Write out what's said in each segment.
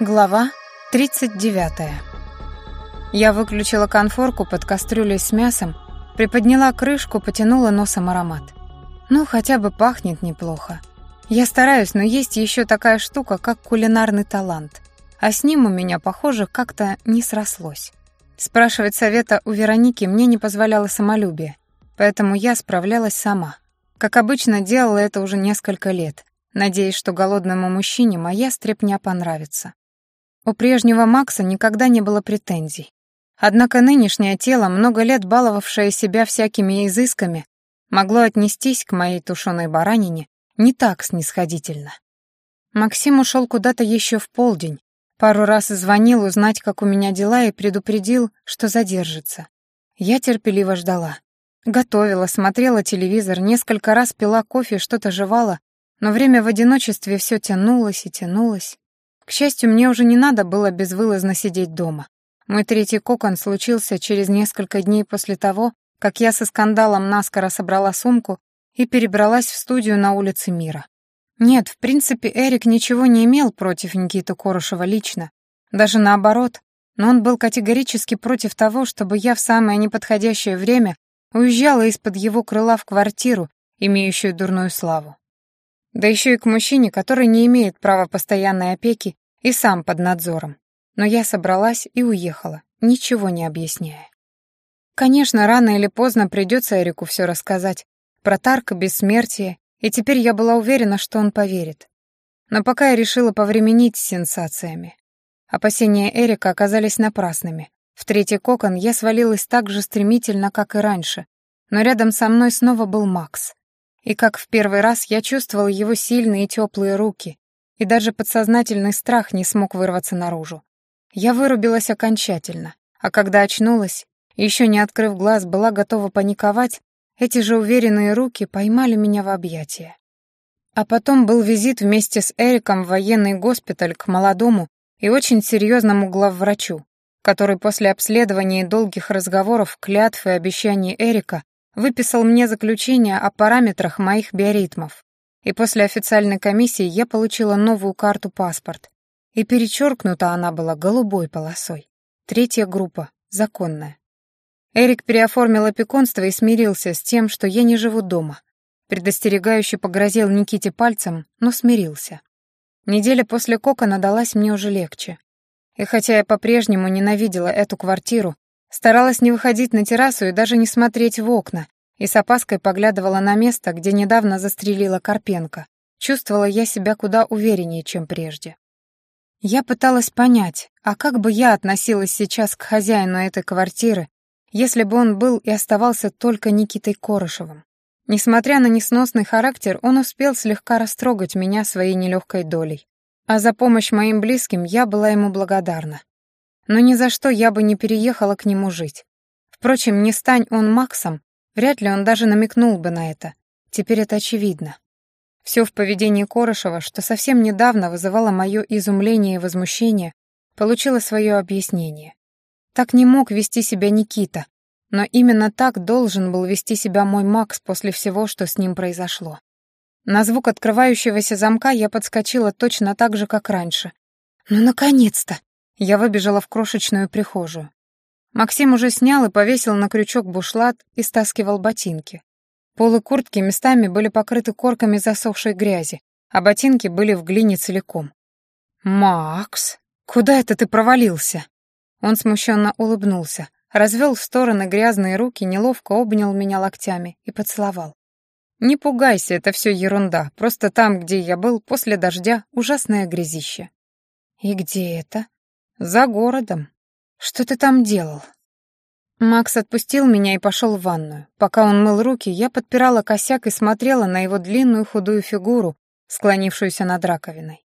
Глава 39. Я выключила конфорку под кастрюлей с мясом, приподняла крышку, потянула носом аромат. Ну, хотя бы пахнет неплохо. Я стараюсь, но есть еще такая штука, как кулинарный талант. А с ним у меня, похоже, как-то не срослось. Спрашивать совета у Вероники мне не позволяло самолюбие, поэтому я справлялась сама. Как обычно, делала это уже несколько лет, надеясь, что голодному мужчине моя стряпня понравится. У прежнего Макса никогда не было претензий. Однако нынешнее тело, много лет баловавшее себя всякими изысками, могло отнестись к моей тушеной баранине не так снисходительно. Максим ушел куда-то еще в полдень, пару раз звонил узнать, как у меня дела, и предупредил, что задержится. Я терпеливо ждала. Готовила, смотрела телевизор, несколько раз пила кофе, что-то жевала, но время в одиночестве все тянулось и тянулось. К счастью, мне уже не надо было безвылазно сидеть дома. Мой третий кокон случился через несколько дней после того, как я со скандалом наскоро собрала сумку и перебралась в студию на улице Мира. Нет, в принципе, Эрик ничего не имел против Никиты Корошева лично, даже наоборот, но он был категорически против того, чтобы я в самое неподходящее время уезжала из-под его крыла в квартиру, имеющую дурную славу. Да еще и к мужчине, который не имеет права постоянной опеки и сам под надзором. Но я собралась и уехала, ничего не объясняя. Конечно, рано или поздно придется Эрику все рассказать. Про Тарка, бессмертие, и теперь я была уверена, что он поверит. Но пока я решила повременить с сенсациями. Опасения Эрика оказались напрасными. В третий кокон я свалилась так же стремительно, как и раньше, но рядом со мной снова был Макс. И как в первый раз я чувствовала его сильные и теплые руки, и даже подсознательный страх не смог вырваться наружу. Я вырубилась окончательно, а когда очнулась, еще не открыв глаз, была готова паниковать, эти же уверенные руки поймали меня в объятия. А потом был визит вместе с Эриком в военный госпиталь к молодому и очень серьезному главврачу, который после обследования и долгих разговоров, клятв и обещаний Эрика выписал мне заключение о параметрах моих биоритмов, и после официальной комиссии я получила новую карту-паспорт. И перечеркнута она была голубой полосой. Третья группа, законная. Эрик переоформил опекунство и смирился с тем, что я не живу дома. Предостерегающе погрозил Никите пальцем, но смирился. Неделя после кокона далась мне уже легче. И хотя я по-прежнему ненавидела эту квартиру, старалась не выходить на террасу и даже не смотреть в окна, и с опаской поглядывала на место, где недавно застрелила Карпенко. Чувствовала я себя куда увереннее, чем прежде. Я пыталась понять, а как бы я относилась сейчас к хозяину этой квартиры, если бы он был и оставался только Никитой Корошевым. Несмотря на несносный характер, он успел слегка растрогать меня своей нелегкой долей. А за помощь моим близким я была ему благодарна. Но ни за что я бы не переехала к нему жить. Впрочем, не стань он Максом, Вряд ли он даже намекнул бы на это. Теперь это очевидно. Все в поведении Корошева, что совсем недавно вызывало мое изумление и возмущение, получило свое объяснение. Так не мог вести себя Никита, но именно так должен был вести себя мой Макс после всего, что с ним произошло. На звук открывающегося замка я подскочила точно так же, как раньше. «Ну, наконец-то!» Я выбежала в крошечную прихожую. Максим уже снял и повесил на крючок бушлат и стаскивал ботинки. Полы куртки местами были покрыты корками засохшей грязи, а ботинки были в глине целиком. «Макс, куда это ты провалился?» Он смущенно улыбнулся, развел в стороны грязные руки, неловко обнял меня локтями и поцеловал. «Не пугайся, это все ерунда, просто там, где я был, после дождя ужасное грязище». «И где это?» «За городом», «Что ты там делал?» Макс отпустил меня и пошел в ванную. Пока он мыл руки, я подпирала косяк и смотрела на его длинную худую фигуру, склонившуюся над раковиной.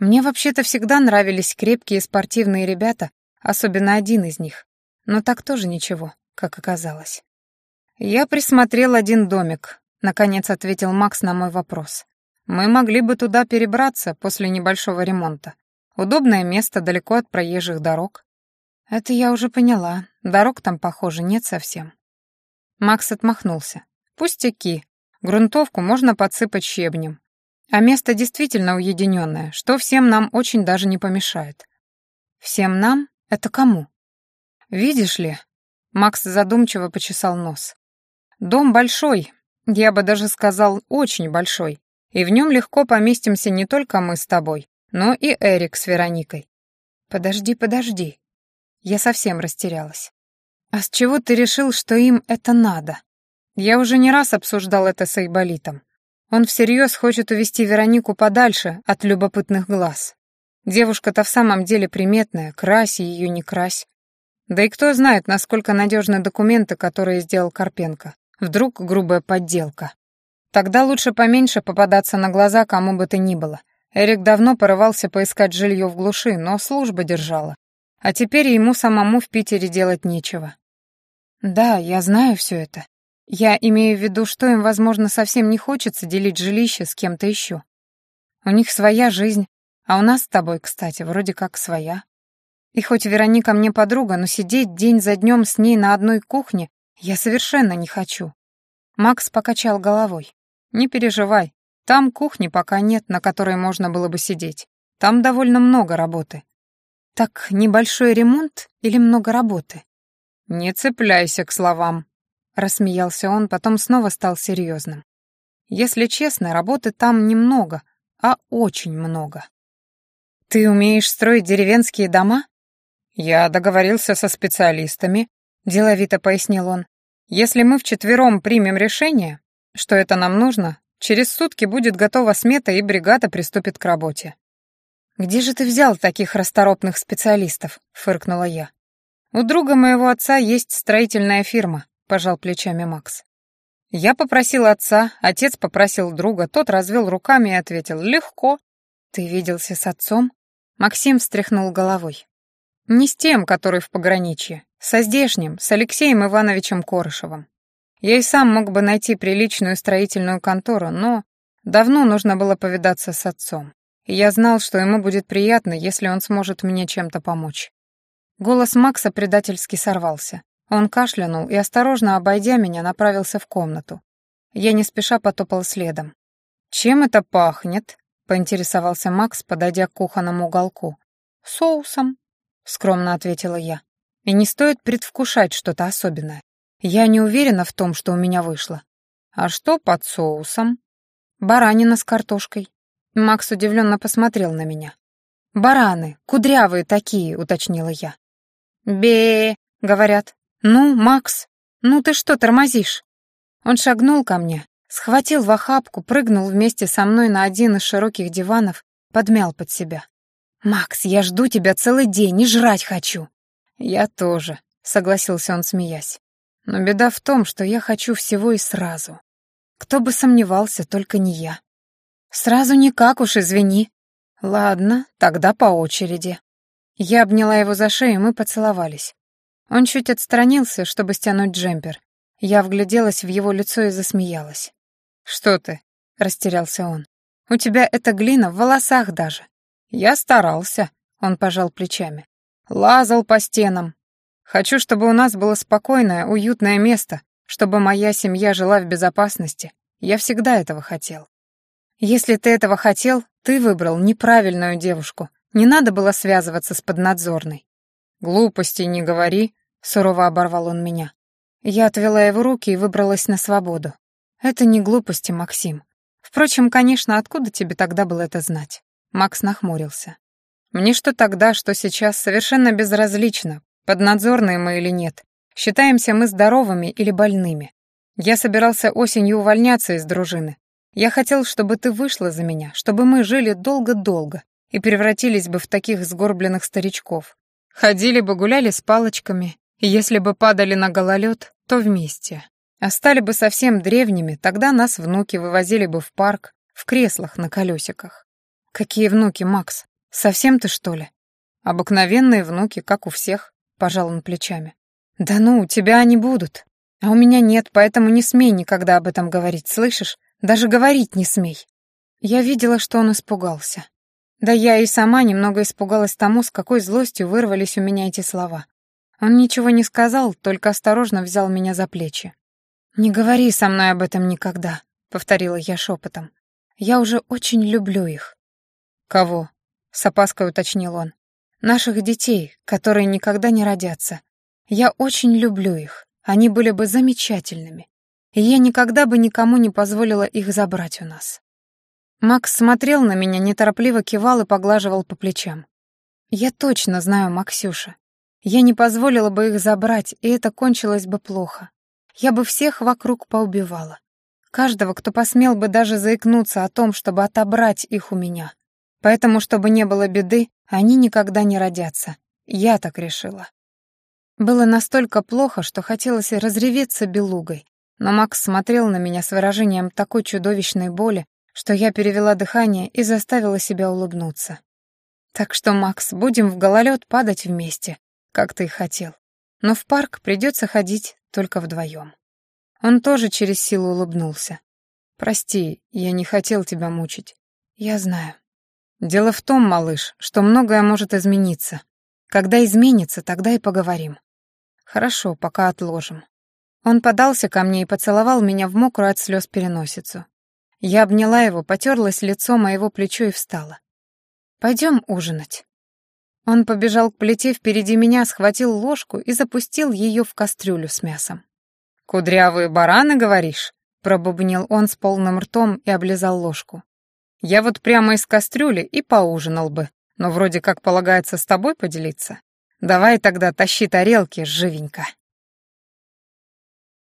Мне вообще-то всегда нравились крепкие спортивные ребята, особенно один из них. Но так тоже ничего, как оказалось. «Я присмотрел один домик», — наконец ответил Макс на мой вопрос. «Мы могли бы туда перебраться после небольшого ремонта. Удобное место далеко от проезжих дорог. «Это я уже поняла. Дорог там, похоже, нет совсем». Макс отмахнулся. «Пустяки. Грунтовку можно подсыпать щебнем. А место действительно уединенное, что всем нам очень даже не помешает. Всем нам? Это кому? Видишь ли, Макс задумчиво почесал нос. Дом большой, я бы даже сказал, очень большой, и в нем легко поместимся не только мы с тобой, но и Эрик с Вероникой. Подожди, подожди. Я совсем растерялась. А с чего ты решил, что им это надо? Я уже не раз обсуждал это с Айболитом. Он всерьез хочет увести Веронику подальше от любопытных глаз. Девушка-то в самом деле приметная, крась ее не крась. Да и кто знает, насколько надежны документы, которые сделал Карпенко. Вдруг грубая подделка. Тогда лучше поменьше попадаться на глаза кому бы то ни было. Эрик давно порывался поискать жилье в глуши, но служба держала. А теперь ему самому в Питере делать нечего. Да, я знаю все это. Я имею в виду, что им, возможно, совсем не хочется делить жилище с кем-то еще. У них своя жизнь, а у нас с тобой, кстати, вроде как своя. И хоть Вероника мне подруга, но сидеть день за днем с ней на одной кухне я совершенно не хочу. Макс покачал головой. Не переживай, там кухни пока нет, на которой можно было бы сидеть. Там довольно много работы. Так небольшой ремонт или много работы? Не цепляйся к словам, Рассмеялся он, потом снова стал серьезным. Если честно, работы там немного, а очень много. Ты умеешь строить деревенские дома? Я договорился со специалистами, деловито пояснил он. Если мы вчетвером примем решение, что это нам нужно, через сутки будет готова смета и бригада приступит к работе. «Где же ты взял таких расторопных специалистов?» — фыркнула я. «У друга моего отца есть строительная фирма пожал плечами Макс. Я попросил отца, отец попросил друга, тот развел руками и ответил «Легко». «Ты виделся с отцом?» Максим встряхнул головой. «Не с тем, который в пограничье, со здешним, с Алексеем Ивановичем Корышевым. Я и сам мог бы найти приличную строительную контору, но давно нужно было повидаться с отцом. И я знал, что ему будет приятно, если он сможет мне чем-то помочь». Голос Макса предательски сорвался. Он кашлянул и, осторожно обойдя меня, направился в комнату. Я не спеша потопал следом. «Чем это пахнет?» — поинтересовался Макс, подойдя к кухонному уголку. «Соусом», — скромно ответила я. «И не стоит предвкушать что-то особенное. Я не уверена в том, что у меня вышло». «А что под соусом?» «Баранина с картошкой». Макс удивленно посмотрел на меня. «Бараны, кудрявые такие», — уточнила я. «Бе», — говорят. «Ну, Макс, ну ты что тормозишь?» Он шагнул ко мне, схватил в охапку, прыгнул вместе со мной на один из широких диванов, подмял под себя. «Макс, я жду тебя целый день и жрать хочу». «Я тоже», — согласился он, смеясь. «Но беда в том, что я хочу всего и сразу. Кто бы сомневался, только не я». «Сразу никак уж, извини». «Ладно, тогда по очереди». Я обняла его за шею, и мы поцеловались. Он чуть отстранился, чтобы стянуть джемпер. Я вгляделась в его лицо и засмеялась. «Что ты?» — растерялся он. «У тебя эта глина в волосах даже». «Я старался», — он пожал плечами. «Лазал по стенам. Хочу, чтобы у нас было спокойное, уютное место, чтобы моя семья жила в безопасности. Я всегда этого хотел». «Если ты этого хотел, ты выбрал неправильную девушку. Не надо было связываться с поднадзорной». «Глупостей не говори», Сурово оборвал он меня. Я отвела его руки и выбралась на свободу. Это не глупости, Максим. Впрочем, конечно, откуда тебе тогда было это знать? Макс нахмурился. Мне что тогда, что сейчас совершенно безразлично, поднадзорные мы или нет. Считаемся мы здоровыми или больными. Я собирался осенью увольняться из дружины. Я хотел, чтобы ты вышла за меня, чтобы мы жили долго-долго и превратились бы в таких сгорбленных старичков. Ходили бы, гуляли с палочками, если бы падали на гололед, то вместе. А стали бы совсем древними, тогда нас внуки вывозили бы в парк, в креслах на колесиках. Какие внуки, Макс? Совсем ты, что ли? Обыкновенные внуки, как у всех, пожал он плечами. Да ну, у тебя они будут. А у меня нет, поэтому не смей никогда об этом говорить, слышишь? Даже говорить не смей. Я видела, что он испугался. Да я и сама немного испугалась тому, с какой злостью вырвались у меня эти слова. Он ничего не сказал, только осторожно взял меня за плечи. «Не говори со мной об этом никогда», — повторила я шепотом. Я уже очень люблю их». «Кого?» — с опаской уточнил он. «Наших детей, которые никогда не родятся. Я очень люблю их. Они были бы замечательными. И я никогда бы никому не позволила их забрать у нас». Макс смотрел на меня, неторопливо кивал и поглаживал по плечам. «Я точно знаю Максюша. Я не позволила бы их забрать, и это кончилось бы плохо. Я бы всех вокруг поубивала. Каждого, кто посмел бы даже заикнуться о том, чтобы отобрать их у меня. Поэтому, чтобы не было беды, они никогда не родятся. Я так решила. Было настолько плохо, что хотелось разреветься белугой, но Макс смотрел на меня с выражением такой чудовищной боли, что я перевела дыхание и заставила себя улыбнуться. Так что, Макс, будем в гололед падать вместе, как ты и хотел. Но в парк придется ходить только вдвоем. Он тоже через силу улыбнулся. «Прости, я не хотел тебя мучить. Я знаю. Дело в том, малыш, что многое может измениться. Когда изменится, тогда и поговорим. Хорошо, пока отложим». Он подался ко мне и поцеловал меня в мокрую от слез переносицу. Я обняла его, потерлась лицо моего плечо и встала. «Пойдем ужинать». Он побежал к плите впереди меня, схватил ложку и запустил ее в кастрюлю с мясом. «Кудрявые бараны, говоришь?» — пробубнил он с полным ртом и облизал ложку. «Я вот прямо из кастрюли и поужинал бы, но вроде как полагается с тобой поделиться. Давай тогда тащи тарелки живенько».